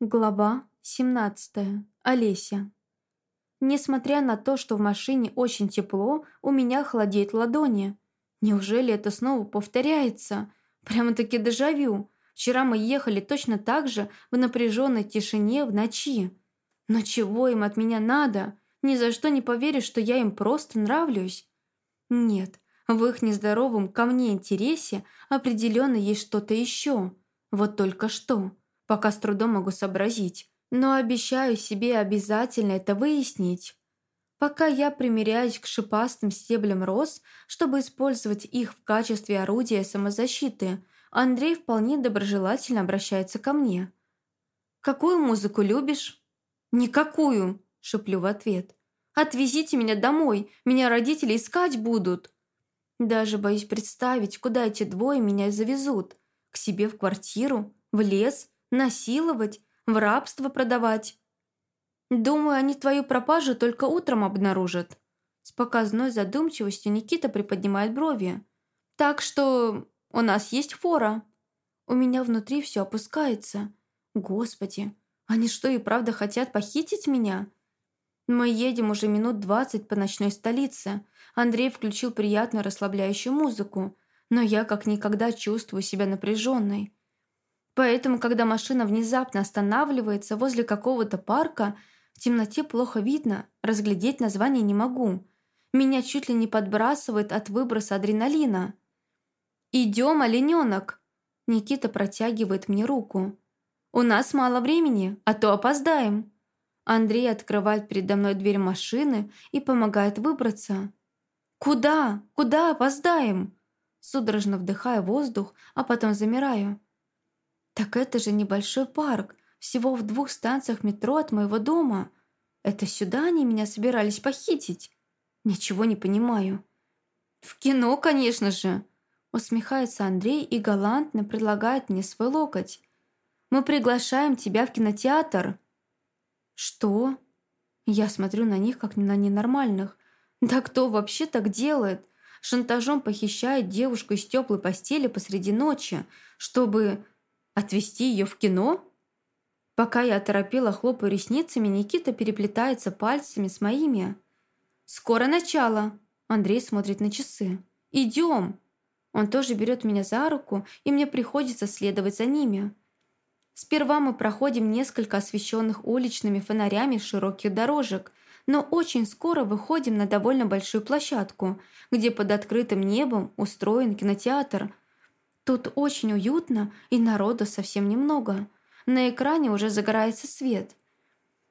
Глава 17. Олеся. Несмотря на то, что в машине очень тепло, у меня холодеет ладони. Неужели это снова повторяется? Прямо-таки дежавю. Вчера мы ехали точно так же в напряженной тишине в ночи. Но чего им от меня надо? Ни за что не поверишь, что я им просто нравлюсь. Нет, в их нездоровом ко мне интересе определенно есть что-то еще. Вот только что пока с трудом могу сообразить. Но обещаю себе обязательно это выяснить. Пока я примеряюсь к шипастым стеблям роз, чтобы использовать их в качестве орудия самозащиты, Андрей вполне доброжелательно обращается ко мне. «Какую музыку любишь?» «Никакую», – шеплю в ответ. «Отвезите меня домой, меня родители искать будут». Даже боюсь представить, куда эти двое меня завезут. К себе в квартиру, в лес – насиловать, в рабство продавать. Думаю, они твою пропажу только утром обнаружат. С показной задумчивостью Никита приподнимает брови. Так что у нас есть фора. У меня внутри все опускается. Господи, они что и правда хотят похитить меня? Мы едем уже минут двадцать по ночной столице. Андрей включил приятную расслабляющую музыку, но я как никогда чувствую себя напряженной. Поэтому, когда машина внезапно останавливается возле какого-то парка, в темноте плохо видно, разглядеть название не могу. Меня чуть ли не подбрасывает от выброса адреналина. «Идем, олененок!» Никита протягивает мне руку. «У нас мало времени, а то опоздаем!» Андрей открывает передо мной дверь машины и помогает выбраться. «Куда? Куда опоздаем?» Судорожно вдыхаю воздух, а потом замираю. «Так это же небольшой парк, всего в двух станциях метро от моего дома. Это сюда они меня собирались похитить? Ничего не понимаю». «В кино, конечно же!» Усмехается Андрей и галантно предлагает мне свой локоть. «Мы приглашаем тебя в кинотеатр». «Что?» Я смотрю на них, как на ненормальных. «Да кто вообще так делает?» Шантажом похищает девушку из теплой постели посреди ночи, чтобы Отвезти ее в кино? Пока я оторопела, хлопаю ресницами, Никита переплетается пальцами с моими. «Скоро начало!» Андрей смотрит на часы. «Идем!» Он тоже берет меня за руку, и мне приходится следовать за ними. Сперва мы проходим несколько освещенных уличными фонарями широких дорожек, но очень скоро выходим на довольно большую площадку, где под открытым небом устроен кинотеатр – Тут очень уютно, и народу совсем немного. На экране уже загорается свет.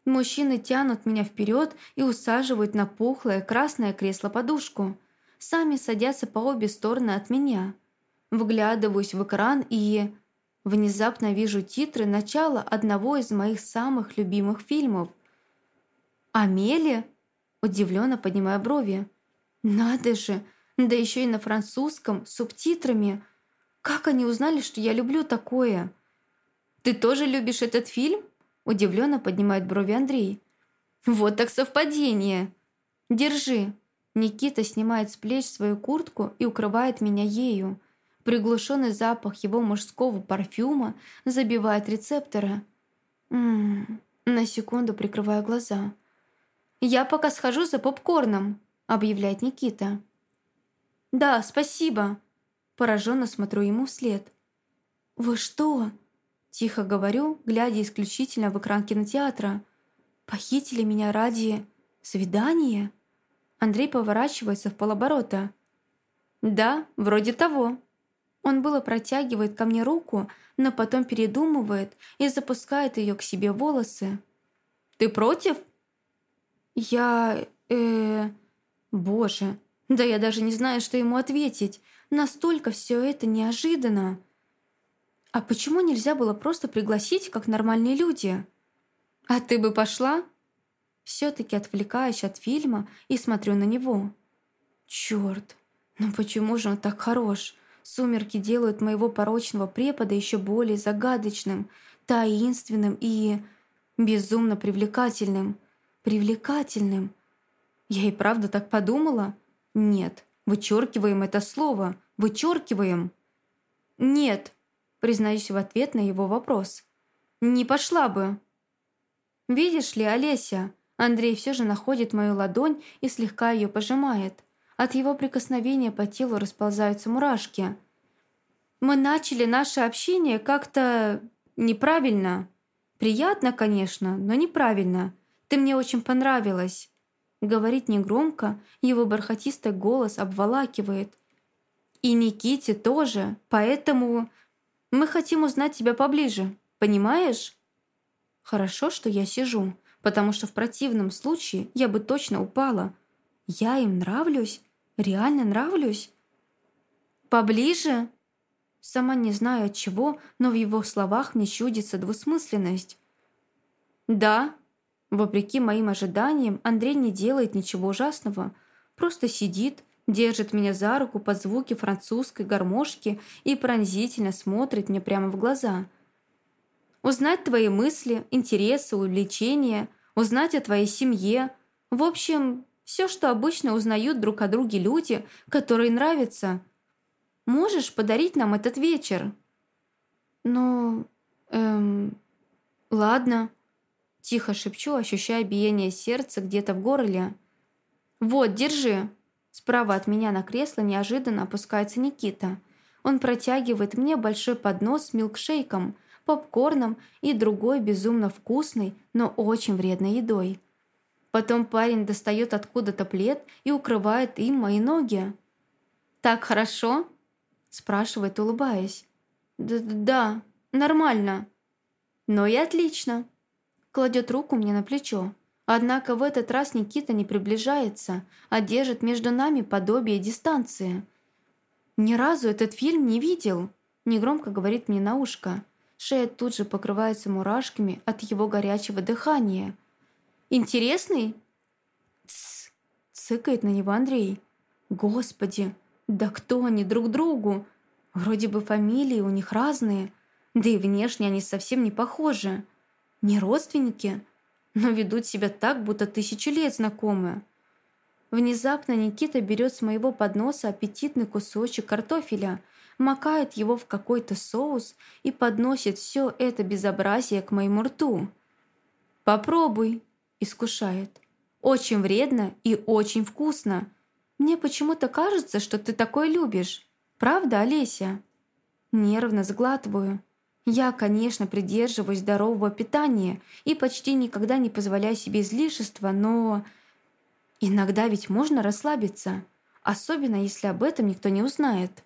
Мужчины тянут меня вперед и усаживают на пухлое красное кресло-подушку. Сами садятся по обе стороны от меня. Вглядываюсь в экран и... Внезапно вижу титры начала одного из моих самых любимых фильмов. «Амелия?» Удивленно поднимая брови. «Надо же! Да еще и на французском, с субтитрами!» Как они узнали, что я люблю такое? Ты тоже любишь этот фильм? Удивленно поднимает брови Андрей. Вот так совпадение. Держи. Никита снимает с плеч свою куртку и укрывает меня ею. Приглушенный запах его мужского парфюма забивает рецепторы. Ммм, на секунду прикрываю глаза. «Я пока схожу за попкорном», — объявляет Никита. «Да, спасибо», Пораженно смотрю ему вслед. «Вы что?» Тихо говорю, глядя исключительно в экран кинотеатра. «Похитили меня ради... свидания?» Андрей поворачивается в полоборота. «Да, вроде того». Он было протягивает ко мне руку, но потом передумывает и запускает ее к себе волосы. «Ты против?» «Я... э... Боже, да я даже не знаю, что ему ответить. Настолько все это неожиданно. А почему нельзя было просто пригласить, как нормальные люди? А ты бы пошла? Все-таки отвлекаюсь от фильма и смотрю на него. Черт, ну почему же он так хорош? Сумерки делают моего порочного препода еще более загадочным, таинственным и безумно привлекательным. Привлекательным. Я и правда так подумала? Нет, Вычеркиваем это слово. Вычеркиваем. Нет, признаюсь в ответ на его вопрос. Не пошла бы. Видишь ли, Олеся, Андрей все же находит мою ладонь и слегка ее пожимает. От его прикосновения по телу расползаются мурашки. Мы начали наше общение как-то неправильно. Приятно, конечно, но неправильно. Ты мне очень понравилась. Говорит негромко, его бархатистый голос обволакивает. И Никите тоже, поэтому мы хотим узнать тебя поближе, понимаешь? Хорошо, что я сижу, потому что в противном случае я бы точно упала. Я им нравлюсь? Реально нравлюсь? Поближе? Сама не знаю от чего, но в его словах мне чудится двусмысленность. Да, вопреки моим ожиданиям, Андрей не делает ничего ужасного, просто сидит, держит меня за руку под звуки французской гармошки и пронзительно смотрит мне прямо в глаза – узнать твои мысли, интересы, увлечения, узнать о твоей семье. В общем, все, что обычно узнают друг о друге люди, которые нравятся. Можешь подарить нам этот вечер?» «Ну, эм, ладно», – тихо шепчу, ощущая биение сердца где-то в горле. «Вот, держи». Справа от меня на кресло неожиданно опускается Никита. Он протягивает мне большой поднос с милкшейком – попкорном и другой безумно вкусной, но очень вредной едой. Потом парень достает откуда-то плед и укрывает им мои ноги. «Так хорошо?» – спрашивает, улыбаясь. «Да, нормально». «Ну и отлично». Кладет руку мне на плечо. Однако в этот раз Никита не приближается, а держит между нами подобие дистанции. «Ни разу этот фильм не видел», – негромко говорит мне на ушко. Шея тут же покрывается мурашками от его горячего дыхания. «Интересный?» «Тсс!» – цыкает на него Андрей. «Господи, да кто они друг другу? Вроде бы фамилии у них разные, да и внешне они совсем не похожи. Не родственники, но ведут себя так, будто тысячу лет знакомы». Внезапно Никита берет с моего подноса аппетитный кусочек картофеля – макает его в какой-то соус и подносит все это безобразие к моему рту. «Попробуй», – искушает. «Очень вредно и очень вкусно. Мне почему-то кажется, что ты такое любишь. Правда, Олеся?» Нервно сглатываю. Я, конечно, придерживаюсь здорового питания и почти никогда не позволяю себе излишества, но... Иногда ведь можно расслабиться, особенно если об этом никто не узнает.